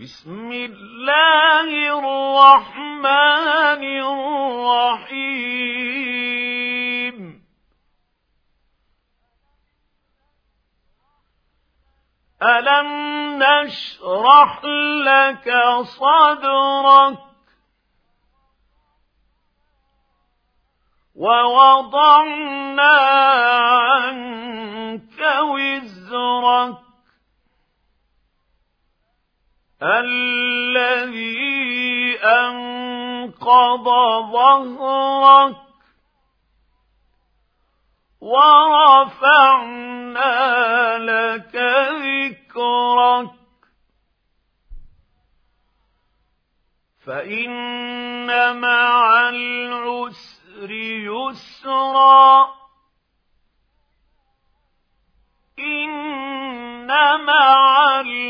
بسم الله الرحمن الرحيم. ألم نشرح لك صدرك ووضعنا عنك الذي أنقض ظهرك ورفعنا لك ذكرك فإن مع العسر يسرا إن مع العسر